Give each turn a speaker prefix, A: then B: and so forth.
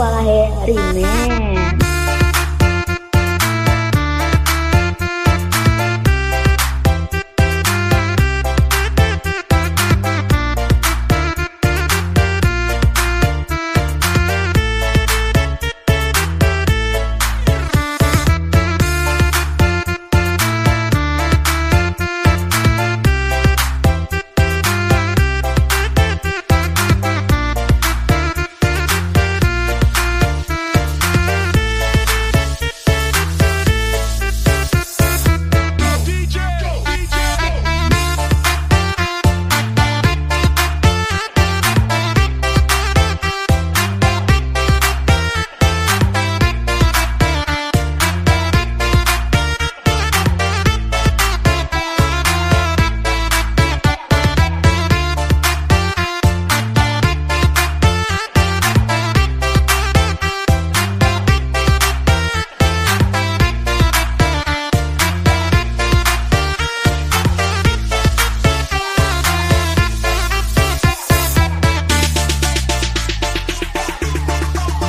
A: suara Remix